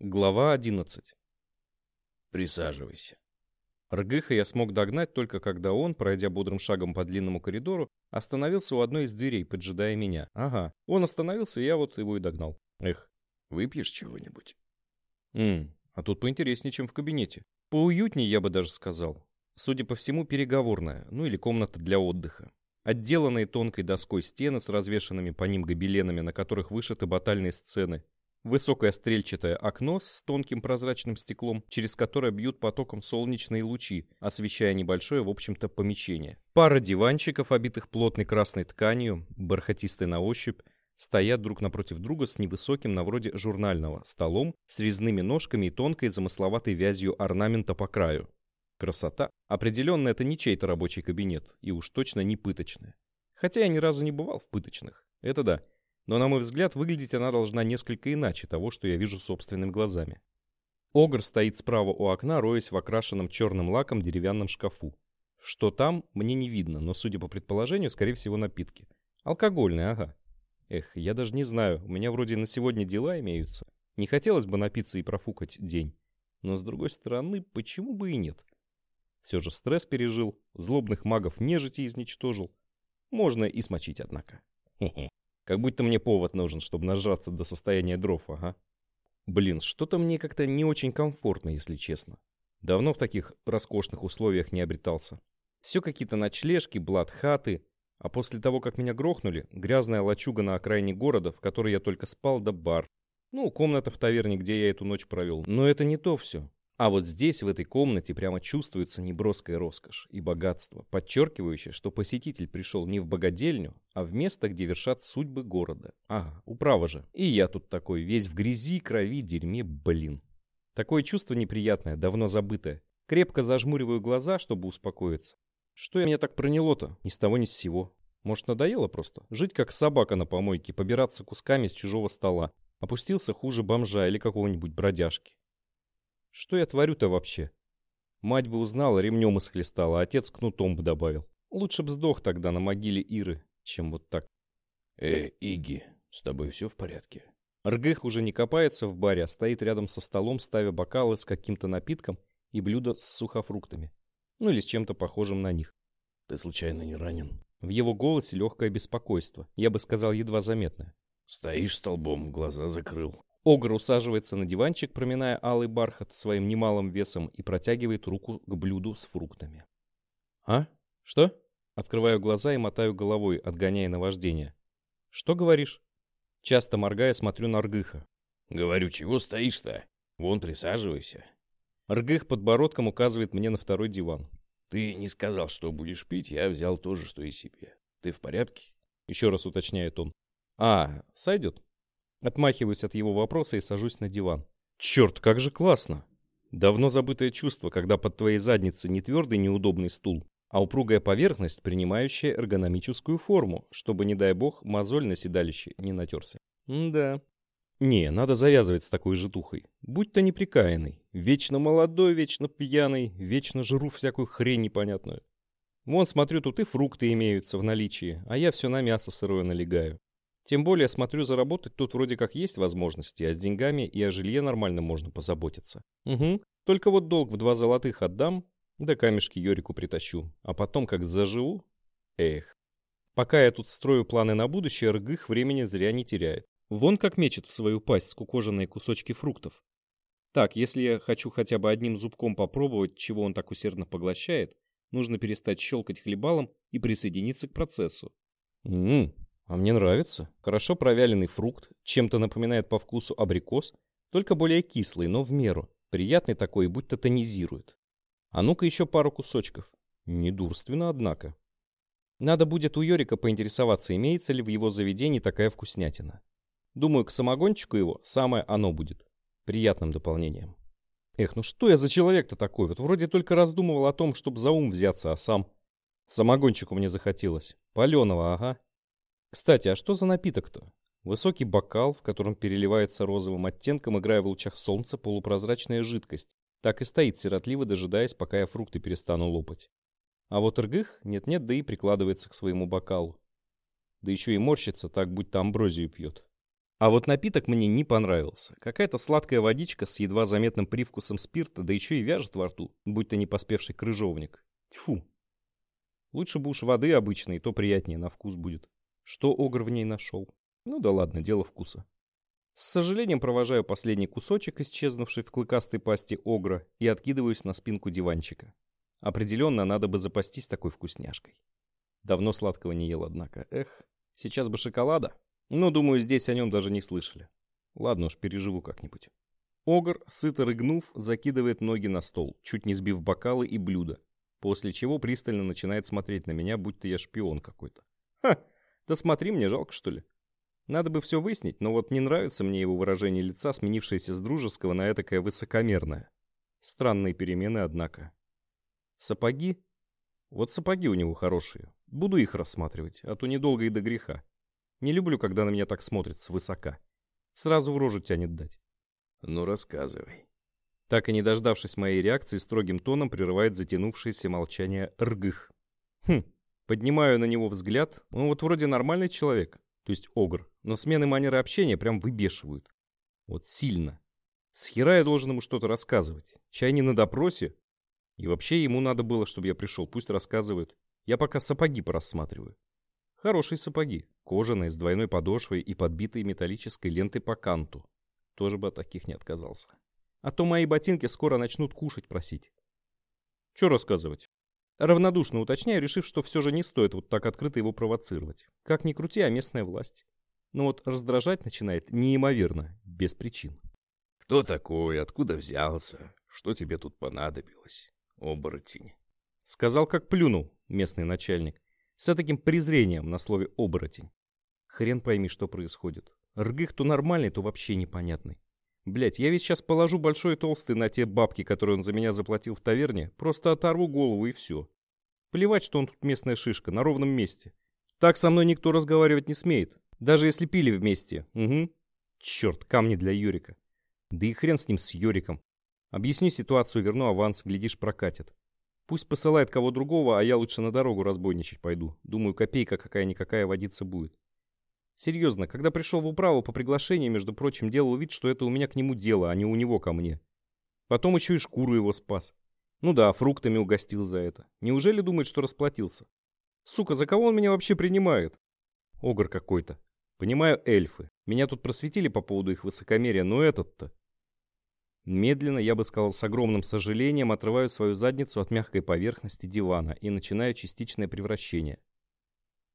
Глава 11. Присаживайся. Ргыха я смог догнать только когда он, пройдя бодрым шагом по длинному коридору, остановился у одной из дверей, поджидая меня. Ага, он остановился, и я вот его и догнал. Эх. Выпьешь чего-нибудь? Ммм, а тут поинтереснее, чем в кабинете. Поуютнее, я бы даже сказал. Судя по всему, переговорная, ну или комната для отдыха. Отделанные тонкой доской стены с развешанными по ним гобеленами, на которых вышиты батальные сцены, Высокое стрельчатое окно с тонким прозрачным стеклом, через которое бьют потоком солнечные лучи, освещая небольшое, в общем-то, помещение. Пара диванчиков, обитых плотной красной тканью, бархатистой на ощупь, стоят друг напротив друга с невысоким, на вроде журнального, столом, с резными ножками и тонкой замысловатой вязью орнамента по краю. Красота. Определенно, это не чей-то рабочий кабинет, и уж точно не пыточная. Хотя я ни разу не бывал в пыточных. Это да. Но, на мой взгляд, выглядеть она должна несколько иначе того, что я вижу собственными глазами. Огр стоит справа у окна, роясь в окрашенном черным лаком деревянном шкафу. Что там, мне не видно, но, судя по предположению, скорее всего, напитки. Алкогольные, ага. Эх, я даже не знаю, у меня вроде на сегодня дела имеются. Не хотелось бы напиться и профукать день. Но, с другой стороны, почему бы и нет? Все же стресс пережил, злобных магов нежити изничтожил. Можно и смочить, однако. Хе-хе. Как будто мне повод нужен, чтобы нажраться до состояния дров, ага. Блин, что-то мне как-то не очень комфортно, если честно. Давно в таких роскошных условиях не обретался. Все какие-то ночлежки, блат-хаты. А после того, как меня грохнули, грязная лачуга на окраине города, в которой я только спал, да бар. Ну, комната в таверне, где я эту ночь провел. Но это не то все. А вот здесь, в этой комнате, прямо чувствуется неброская роскошь и богатство, подчеркивающее, что посетитель пришел не в богадельню, а в место, где вершат судьбы города. Ага, управа же. И я тут такой, весь в грязи, крови, дерьме, блин. Такое чувство неприятное, давно забытое. Крепко зажмуриваю глаза, чтобы успокоиться. Что я меня так проняло-то? Ни с того ни с сего. Может, надоело просто? Жить как собака на помойке, побираться кусками с чужого стола. Опустился хуже бомжа или какого-нибудь бродяжки. Что я творю-то вообще? Мать бы узнала, ремнем исхлестала, а отец кнутом бы добавил. Лучше б сдох тогда на могиле Иры, чем вот так. Э, Иги, с тобой все в порядке? Ргых уже не копается в баре, а стоит рядом со столом, ставя бокалы с каким-то напитком и блюдо с сухофруктами. Ну или с чем-то похожим на них. Ты случайно не ранен? В его голосе легкое беспокойство, я бы сказал, едва заметное. Стоишь столбом, глаза закрыл. Огр усаживается на диванчик, проминая алый бархат своим немалым весом и протягивает руку к блюду с фруктами. «А? Что?» Открываю глаза и мотаю головой, отгоняя наваждение. «Что говоришь?» Часто моргая, смотрю на Ргыха. «Говорю, чего стоишь-то? Вон, присаживайся». Ргых подбородком указывает мне на второй диван. «Ты не сказал, что будешь пить, я взял то же, что и себе. Ты в порядке?» Еще раз уточняет он. «А, сойдет?» Отмахиваюсь от его вопроса и сажусь на диван. Черт, как же классно! Давно забытое чувство, когда под твоей задницей не твердый неудобный стул, а упругая поверхность, принимающая эргономическую форму, чтобы, не дай бог, мозоль на седалище не натерся. М да. Не, надо завязывать с такой житухой. Будь то неприкаянный, вечно молодой, вечно пьяный, вечно жру всякую хрень непонятную. Вон, смотрю, тут и фрукты имеются в наличии, а я все на мясо сырое налегаю. Тем более, смотрю, заработать тут вроде как есть возможности, а с деньгами и о жилье нормально можно позаботиться. Угу. Только вот долг в два золотых отдам, да камешки Йорику притащу. А потом как заживу? Эх. Пока я тут строю планы на будущее, Ргых времени зря не теряет. Вон как мечет в свою пасть скукоженные кусочки фруктов. Так, если я хочу хотя бы одним зубком попробовать, чего он так усердно поглощает, нужно перестать щелкать хлебалом и присоединиться к процессу. Ммм, а мне нравится. Хорошо провяленный фрукт, чем-то напоминает по вкусу абрикос, только более кислый, но в меру. Приятный такой, будто тонизирует. А ну-ка еще пару кусочков. Недурственно, однако. Надо будет у Йорика поинтересоваться, имеется ли в его заведении такая вкуснятина. Думаю, к самогончику его самое оно будет. Приятным дополнением. Эх, ну что я за человек-то такой? Вот вроде только раздумывал о том, чтобы за ум взяться, а сам... Самогончику мне захотелось. Паленого, ага. Кстати, а что за напиток-то? Высокий бокал, в котором переливается розовым оттенком, играя в лучах солнца, полупрозрачная жидкость. Так и стоит, сиротливо дожидаясь, пока я фрукты перестану лопать. А вот Иргых нет-нет, да и прикладывается к своему бокалу. Да еще и морщится так, будто амброзию пьет. А вот напиток мне не понравился. Какая-то сладкая водичка с едва заметным привкусом спирта, да еще и вяжет во рту, будь то не поспевший крыжовник. Тьфу. Лучше бы уж воды обычной, то приятнее на вкус будет. Что Огр в ней нашел? Ну да ладно, дело вкуса. С сожалением провожаю последний кусочек, исчезнувший в клыкастой пасти Огра, и откидываюсь на спинку диванчика. Определенно, надо бы запастись такой вкусняшкой. Давно сладкого не ел, однако. Эх, сейчас бы шоколада. Но, думаю, здесь о нем даже не слышали. Ладно уж, переживу как-нибудь. Огр, сыто рыгнув, закидывает ноги на стол, чуть не сбив бокалы и блюда, после чего пристально начинает смотреть на меня, будто я шпион какой-то. Ха, да смотри, мне жалко, что ли? Надо бы все выяснить, но вот не нравится мне его выражение лица, сменившееся с дружеского на этакое высокомерное. Странные перемены, однако. Сапоги? Вот сапоги у него хорошие. Буду их рассматривать, а то недолго и до греха. Не люблю, когда на меня так смотрят свысока. Сразу в рожу тянет дать. Ну, рассказывай. Так и не дождавшись моей реакции, строгим тоном прерывает затянувшееся молчание Ргых. Хм, поднимаю на него взгляд. Он вот вроде нормальный человек, то есть Огр, но смены манеры общения прям выбешивают. Вот сильно. С хера я должен ему что-то рассказывать. Чай не на допросе. И вообще ему надо было, чтобы я пришел, пусть рассказывают. Я пока сапоги порассматриваю. Хорошие сапоги, кожаные, с двойной подошвой и подбитые металлической лентой по канту. Тоже бы от таких не отказался. А то мои ботинки скоро начнут кушать просить. Че рассказывать? Равнодушно уточняю, решив, что все же не стоит вот так открыто его провоцировать. Как ни крути, а местная власть. Но вот раздражать начинает неимоверно, без причин. Кто такой, откуда взялся, что тебе тут понадобилось, оборотень? Сказал, как плюнул местный начальник. С таким презрением на слове «оборотень». Хрен пойми, что происходит. Ргых то нормальный, то вообще непонятный. Блять, я ведь сейчас положу большой толстый на те бабки, которые он за меня заплатил в таверне, просто оторву голову и все. Плевать, что он тут местная шишка, на ровном месте. Так со мной никто разговаривать не смеет, даже если пили вместе. Угу. Черт, камни для Юрика. Да и хрен с ним, с Юриком. Объясню ситуацию, верну аванс, глядишь, прокатит. Пусть посылает кого другого, а я лучше на дорогу разбойничать пойду. Думаю, копейка какая-никакая водиться будет. Серьезно, когда пришел в управу по приглашению, между прочим, делал вид, что это у меня к нему дело, а не у него ко мне. Потом еще и шкуру его спас. Ну да, фруктами угостил за это. Неужели думает, что расплатился? Сука, за кого он меня вообще принимает? Огр какой-то. Понимаю, эльфы. Меня тут просветили по поводу их высокомерия, но этот-то... Медленно, я бы сказал, с огромным сожалением отрываю свою задницу от мягкой поверхности дивана и начинаю частичное превращение.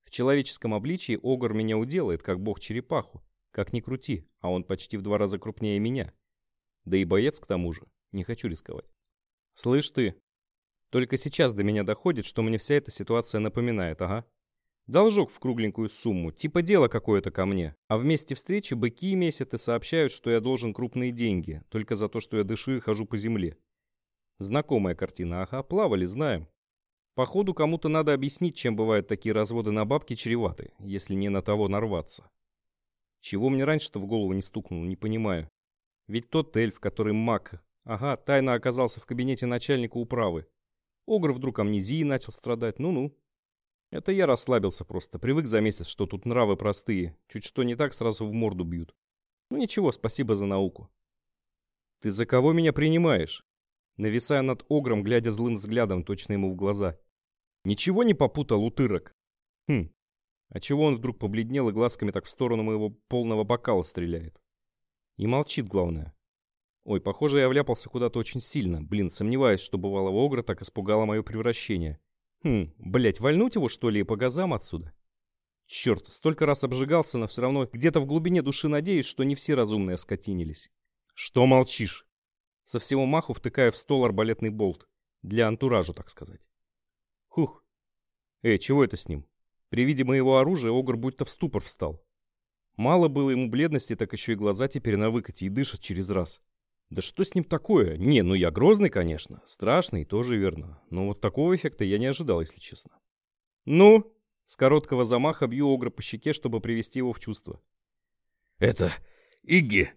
В человеческом обличии Огр меня уделает, как бог-черепаху. Как ни крути, а он почти в два раза крупнее меня. Да и боец к тому же. Не хочу рисковать. Слышь ты, только сейчас до меня доходит, что мне вся эта ситуация напоминает, ага. Должок в кругленькую сумму, типа дело какое-то ко мне. А вместе встречи быки месят и сообщают, что я должен крупные деньги, только за то, что я дышу и хожу по земле. Знакомая картина, ага, плавали, знаем. Походу, кому-то надо объяснить, чем бывают такие разводы на бабки чреваты, если не на того нарваться. Чего мне раньше-то в голову не стукнуло, не понимаю. Ведь тот эльф, который маг, ага, тайно оказался в кабинете начальника управы. Огр вдруг амнезией начал страдать, ну-ну. Это я расслабился просто, привык за месяц, что тут нравы простые. Чуть что не так, сразу в морду бьют. Ну ничего, спасибо за науку. Ты за кого меня принимаешь? Нависая над огром, глядя злым взглядом точно ему в глаза. Ничего не попутал, утырок? Хм, а чего он вдруг побледнел и глазками так в сторону моего полного бокала стреляет? И молчит, главное. Ой, похоже, я вляпался куда-то очень сильно. Блин, сомневаюсь, что бывалого огра так испугало мое превращение. Хм, блять, вальнуть его, что ли, и по газам отсюда? Черт, столько раз обжигался, но все равно где-то в глубине души надеюсь, что не все разумные оскотинились. Что молчишь? Со всего маху втыкаю в стол арбалетный болт. Для антуража, так сказать. Хух. Эй, чего это с ним? При виде моего оружия Огр будто в ступор встал. Мало было ему бледности, так еще и глаза теперь на выкате и дышат через раз. Да что с ним такое? Не, ну я грозный, конечно. Страшный, тоже верно. Но вот такого эффекта я не ожидал, если честно. Ну, с короткого замаха бью Огра по щеке, чтобы привести его в чувство. Это Игги.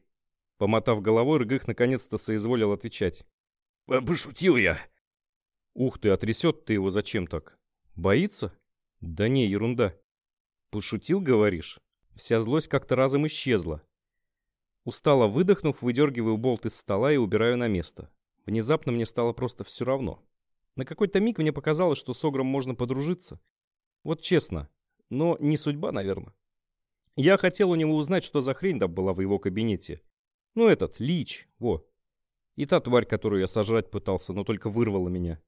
Помотав головой, Рыгых наконец-то соизволил отвечать. Пошутил я. Ух ты, отрясет ты его зачем так? Боится? Да не, ерунда. Пошутил, говоришь? Вся злость как-то разом исчезла. Устало выдохнув, выдергиваю болт из стола и убираю на место. Внезапно мне стало просто все равно. На какой-то миг мне показалось, что с Огром можно подружиться. Вот честно, но не судьба, наверное. Я хотел у него узнать, что за хрень там была в его кабинете. Ну этот, Лич, во. И та тварь, которую я сожрать пытался, но только вырвала меня.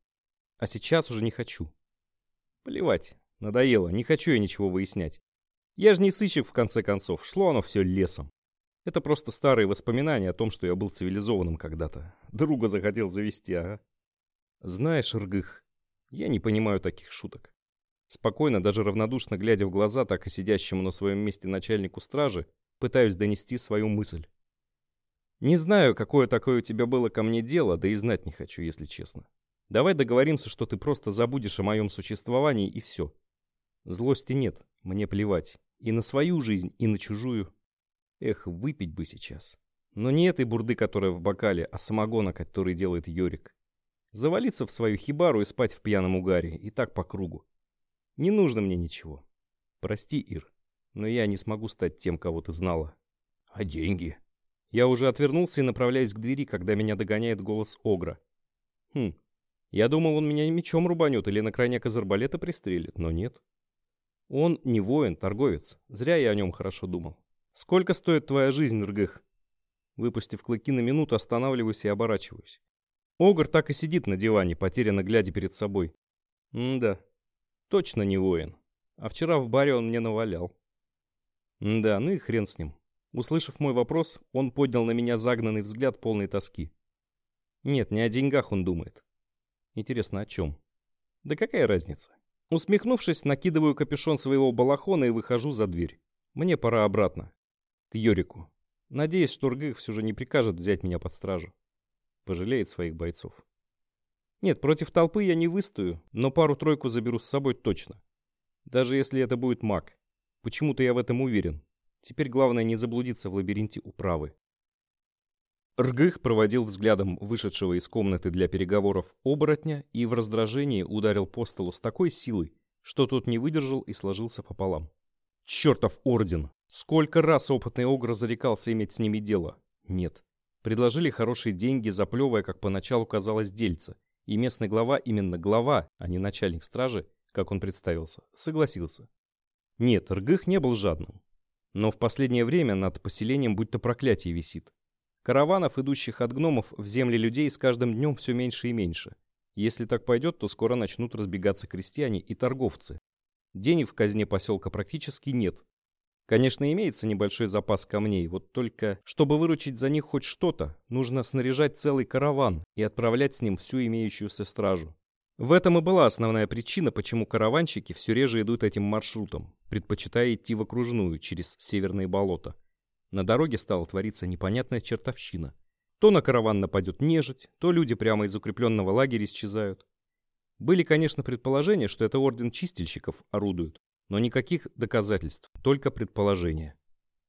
А сейчас уже не хочу. Плевать, надоело, не хочу я ничего выяснять. Я же не сыщик, в конце концов, шло оно все лесом. Это просто старые воспоминания о том, что я был цивилизованным когда-то. Друга захотел завести, ага. Знаешь, Ргых, я не понимаю таких шуток. Спокойно, даже равнодушно глядя в глаза так и сидящему на своем месте начальнику стражи, пытаюсь донести свою мысль. Не знаю, какое такое у тебя было ко мне дело, да и знать не хочу, если честно. Давай договоримся, что ты просто забудешь о моем существовании и все. Злости нет, мне плевать. И на свою жизнь, и на чужую. Эх, выпить бы сейчас. Но не этой бурды, которая в бокале, а самогона, который делает Йорик. Завалиться в свою хибару и спать в пьяном угаре, и так по кругу. Не нужно мне ничего. Прости, Ир, но я не смогу стать тем, кого ты знала. А деньги? Я уже отвернулся и направляюсь к двери, когда меня догоняет голос Огра. Хм, я думал, он меня мечом рубанет или на крайняк из арбалета пристрелит, но нет. Он не воин, торговец. Зря я о нем хорошо думал. «Сколько стоит твоя жизнь, Ргых?» Выпустив клыки на минуту, останавливаюсь и оборачиваюсь. Огр так и сидит на диване, потерянно глядя перед собой. М-да, точно не воин. А вчера в баре он мне навалял. да, ну и хрен с ним. Услышав мой вопрос, он поднял на меня загнанный взгляд полной тоски. Нет, не о деньгах он думает. Интересно, о чем? Да какая разница? Усмехнувшись, накидываю капюшон своего балахона и выхожу за дверь. Мне пора обратно к Йорику. Надеюсь, что Ргых все же не прикажет взять меня под стражу. Пожалеет своих бойцов. Нет, против толпы я не выстою, но пару-тройку заберу с собой точно. Даже если это будет маг. Почему-то я в этом уверен. Теперь главное не заблудиться в лабиринте управы. Ргых проводил взглядом вышедшего из комнаты для переговоров оборотня и в раздражении ударил по столу с такой силой, что тот не выдержал и сложился пополам. Чертов орден! Сколько раз опытный Огр зарекался иметь с ними дело? Нет. Предложили хорошие деньги, заплевывая, как поначалу казалось, дельца. И местный глава, именно глава, а не начальник стражи, как он представился, согласился. Нет, Ргых не был жадным. Но в последнее время над поселением будто проклятие висит. Караванов, идущих от гномов, в земли людей с каждым днем все меньше и меньше. Если так пойдет, то скоро начнут разбегаться крестьяне и торговцы, Денег в казне поселка практически нет. Конечно, имеется небольшой запас камней, вот только, чтобы выручить за них хоть что-то, нужно снаряжать целый караван и отправлять с ним всю имеющуюся стражу. В этом и была основная причина, почему караванщики все реже идут этим маршрутом, предпочитая идти в окружную через северные болота. На дороге стала твориться непонятная чертовщина. То на караван нападет нежить, то люди прямо из укрепленного лагеря исчезают. Были, конечно, предположения, что это орден чистильщиков орудует, но никаких доказательств, только предположения.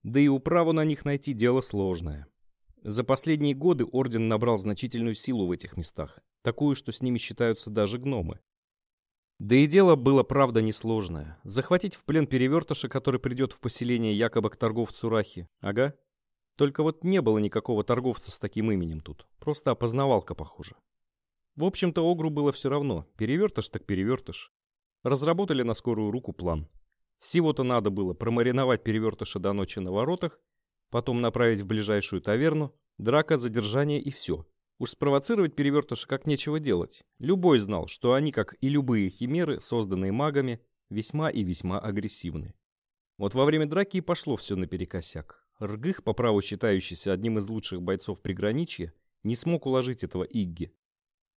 Да и управу на них найти дело сложное. За последние годы орден набрал значительную силу в этих местах, такую, что с ними считаются даже гномы. Да и дело было, правда, несложное. Захватить в плен перевертыша, который придет в поселение якобы к торговцу Рахи. Ага. Только вот не было никакого торговца с таким именем тут. Просто опознавалка, похоже. В общем-то, Огру было все равно. Перевертыш так перевертыш. Разработали на скорую руку план. Всего-то надо было промариновать перевертыша до ночи на воротах, потом направить в ближайшую таверну, драка, задержание и все. Уж спровоцировать перевертыша как нечего делать. Любой знал, что они, как и любые химеры, созданные магами, весьма и весьма агрессивны. Вот во время драки и пошло все наперекосяк. Ргых, по праву считающийся одним из лучших бойцов приграничья, не смог уложить этого Игги,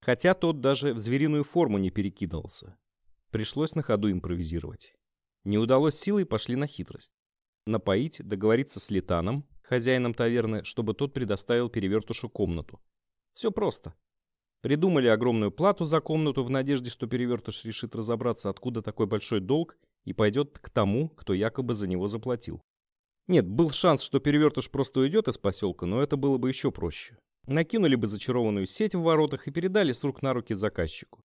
Хотя тот даже в звериную форму не перекидывался. Пришлось на ходу импровизировать. Не удалось силой, пошли на хитрость. Напоить, договориться с Литаном, хозяином таверны, чтобы тот предоставил перевертушу комнату. Все просто. Придумали огромную плату за комнату в надежде, что перевертыш решит разобраться, откуда такой большой долг, и пойдет к тому, кто якобы за него заплатил. Нет, был шанс, что перевертыш просто уйдет из поселка, но это было бы еще проще. Накинули бы зачарованную сеть в воротах и передали с рук на руки заказчику.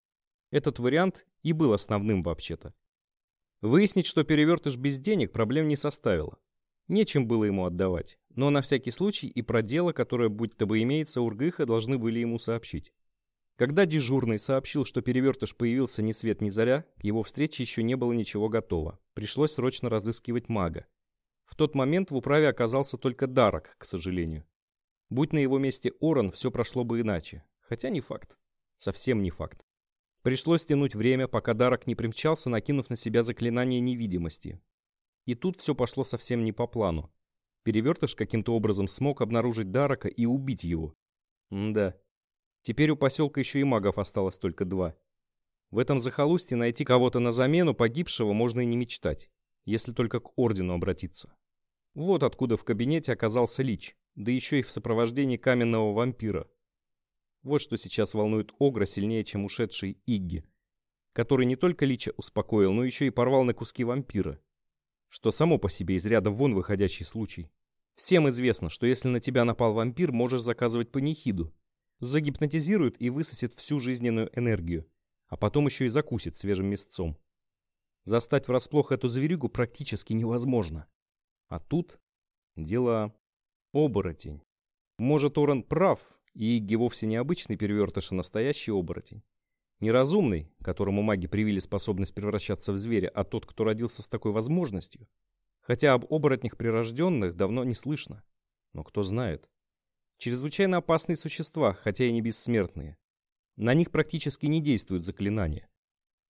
Этот вариант и был основным вообще-то. Выяснить, что перевертыш без денег, проблем не составило. Нечем было ему отдавать, но на всякий случай и про дело, которое будь-то бы имеется Ургыха, должны были ему сообщить. Когда дежурный сообщил, что перевертыш появился ни свет ни заря, к его встрече еще не было ничего готово. Пришлось срочно разыскивать мага. В тот момент в управе оказался только Дарок, к сожалению. Будь на его месте Оран, все прошло бы иначе. Хотя не факт. Совсем не факт. Пришлось тянуть время, пока Дарок не примчался, накинув на себя заклинание невидимости. И тут все пошло совсем не по плану. Перевертыш каким-то образом смог обнаружить Дарака и убить его. М да. Теперь у поселка еще и магов осталось только два. В этом захолустье найти кого-то на замену погибшего можно и не мечтать, если только к ордену обратиться. Вот откуда в кабинете оказался Лич, да еще и в сопровождении каменного вампира. Вот что сейчас волнует Огра сильнее, чем ушедший Игги, который не только Лича успокоил, но еще и порвал на куски вампира что само по себе из ряда вон выходящий случай. Всем известно, что если на тебя напал вампир, можешь заказывать панихиду. Загипнотизирует и высосет всю жизненную энергию, а потом еще и закусит свежим мясцом. Застать врасплох эту зверюгу практически невозможно. А тут дело оборотень. Может, Оран прав, и Игги вовсе не обычный перевертыш, а настоящий оборотень. Неразумный, которому маги привили способность превращаться в зверя, а тот, кто родился с такой возможностью. Хотя об оборотнях прирожденных давно не слышно. Но кто знает. Чрезвычайно опасные существа, хотя и не бессмертные. На них практически не действуют заклинания.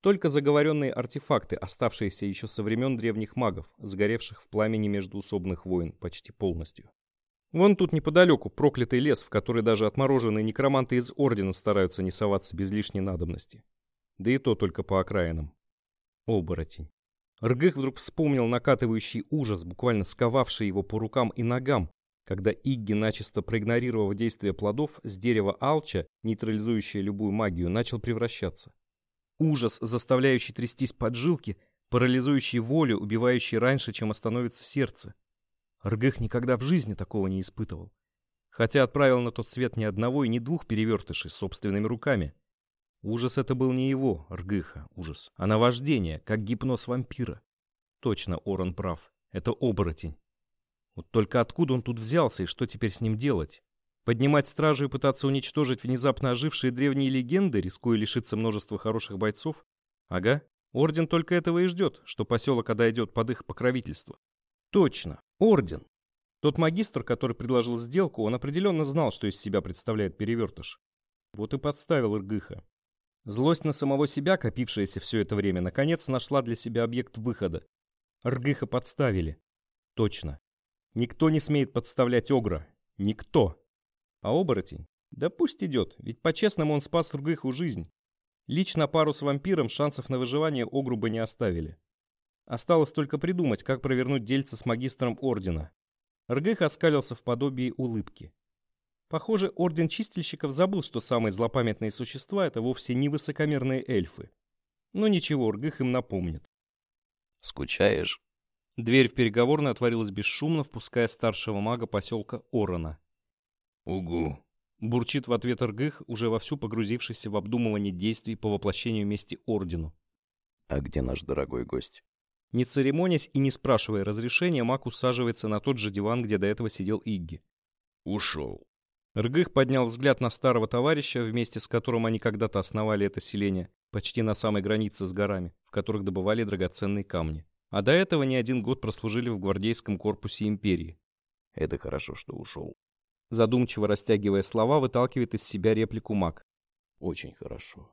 Только заговоренные артефакты, оставшиеся еще со времен древних магов, сгоревших в пламени междуусобных войн почти полностью. Вон тут неподалеку проклятый лес, в который даже отмороженные некроманты из Ордена стараются не соваться без лишней надобности. Да и то только по окраинам. Оборотень. Ргых вдруг вспомнил накатывающий ужас, буквально сковавший его по рукам и ногам, когда Игги, начисто проигнорировав действие плодов, с дерева алча, нейтрализующее любую магию, начал превращаться. Ужас, заставляющий трястись поджилки, парализующий волю, убивающий раньше, чем остановится сердце. Ргых никогда в жизни такого не испытывал. Хотя отправил на тот свет ни одного и ни двух перевертышей собственными руками. Ужас это был не его, Ргыха, ужас, а наваждение, как гипноз вампира. Точно Оран прав, это оборотень. Вот только откуда он тут взялся и что теперь с ним делать? Поднимать стражу и пытаться уничтожить внезапно ожившие древние легенды, рискуя лишиться множества хороших бойцов? Ага, Орден только этого и ждет, что поселок отойдет под их покровительство. Точно, орден. Тот магистр, который предложил сделку, он определенно знал, что из себя представляет перевертыш. Вот и подставил Иргыха. Злость на самого себя, копившаяся все это время, наконец нашла для себя объект выхода. Ргыха подставили. Точно. Никто не смеет подставлять Огра. Никто. А оборотень? Да пусть идет, ведь по-честному он спас Ргыху жизнь. Лично пару с вампиром шансов на выживание Огру бы не оставили. Осталось только придумать, как провернуть дельца с магистром ордена. Ргых оскалился в подобии улыбки. Похоже, орден чистильщиков забыл, что самые злопамятные существа — это вовсе не высокомерные эльфы. Но ничего, Ргых им напомнит. «Скучаешь?» Дверь в переговорную отворилась бесшумно, впуская старшего мага поселка Орона. «Угу», — бурчит в ответ Ргых, уже вовсю погрузившийся в обдумывание действий по воплощению мести Ордену. «А где наш дорогой гость?» Не церемонясь и не спрашивая разрешения, маг усаживается на тот же диван, где до этого сидел Игги. «Ушел». Ргых поднял взгляд на старого товарища, вместе с которым они когда-то основали это селение, почти на самой границе с горами, в которых добывали драгоценные камни. А до этого не один год прослужили в гвардейском корпусе империи. «Это хорошо, что ушел». Задумчиво растягивая слова, выталкивает из себя реплику маг. «Очень хорошо.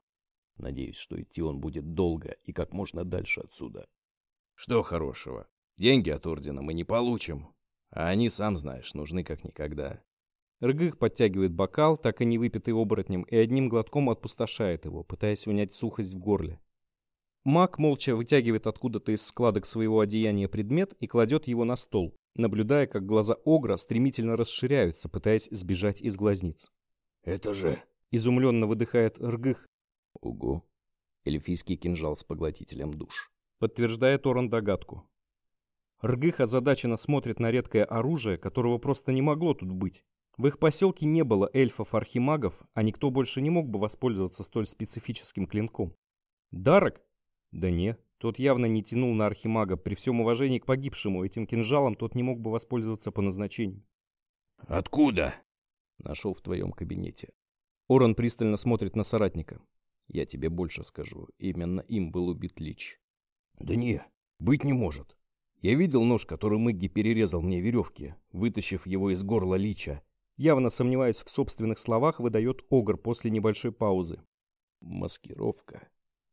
Надеюсь, что идти он будет долго и как можно дальше отсюда. Что хорошего? Деньги от ордена мы не получим. А они, сам знаешь, нужны как никогда. Ргых подтягивает бокал, так и не выпитый оборотнем, и одним глотком отпустошает его, пытаясь унять сухость в горле. Маг молча вытягивает откуда-то из складок своего одеяния предмет и кладет его на стол, наблюдая, как глаза Огра стремительно расширяются, пытаясь сбежать из глазниц. «Это же...» — изумленно выдыхает Ргых. «Угу. Эльфийский кинжал с поглотителем душ подтверждает Оран догадку. Ргых озадаченно смотрит на редкое оружие, которого просто не могло тут быть. В их поселке не было эльфов-архимагов, а никто больше не мог бы воспользоваться столь специфическим клинком. Дарок? Да не, Тот явно не тянул на архимага. При всем уважении к погибшему, этим кинжалом тот не мог бы воспользоваться по назначению. «Откуда?» «Нашел в твоем кабинете». Оран пристально смотрит на соратника. «Я тебе больше скажу. Именно им был убит Лич». «Да не, быть не может. Я видел нож, который Мэгги перерезал мне веревки, вытащив его из горла Лича. Явно сомневаясь в собственных словах, выдает Огр после небольшой паузы. Маскировка.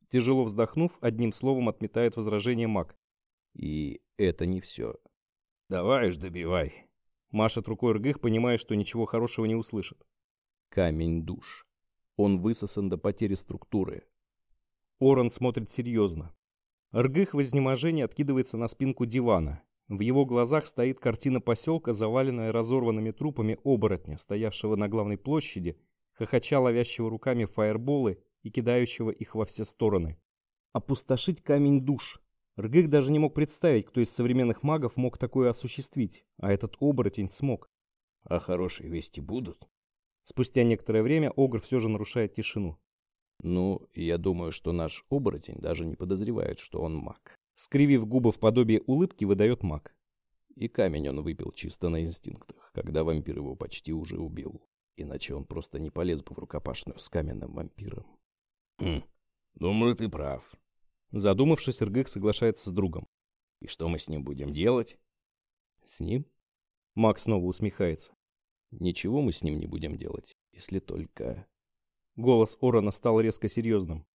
Тяжело вздохнув, одним словом отметает возражение маг. И это не все. Давай уж добивай. Машет рукой Ргых, понимая, что ничего хорошего не услышит. Камень душ. Он высосан до потери структуры. Оран смотрит серьезно. Ргых в изнеможении откидывается на спинку дивана. В его глазах стоит картина поселка, заваленная разорванными трупами оборотня, стоявшего на главной площади, хохоча ловящего руками фаерболы и кидающего их во все стороны. Опустошить камень душ. Ргых даже не мог представить, кто из современных магов мог такое осуществить, а этот оборотень смог. А хорошие вести будут? Спустя некоторое время Огр все же нарушает тишину. Ну, я думаю, что наш оборотень даже не подозревает, что он маг. Скривив губы в подобие улыбки, выдает маг. И камень он выпил чисто на инстинктах, когда вампир его почти уже убил. Иначе он просто не полез бы в рукопашную с каменным вампиром. Хм, думаю, ты прав. Задумавшись, Иргых соглашается с другом. И что мы с ним будем делать? С ним? Маг снова усмехается. Ничего мы с ним не будем делать, если только... Голос Орона стал резко серьезным.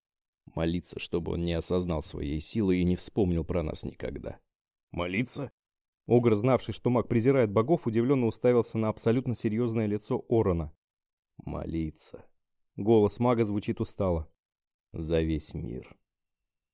Молиться, чтобы он не осознал своей силы и не вспомнил про нас никогда. Молиться? Огр, знавший, что маг презирает богов, удивленно уставился на абсолютно серьезное лицо Орона. Молиться. Голос мага звучит устало. За весь мир.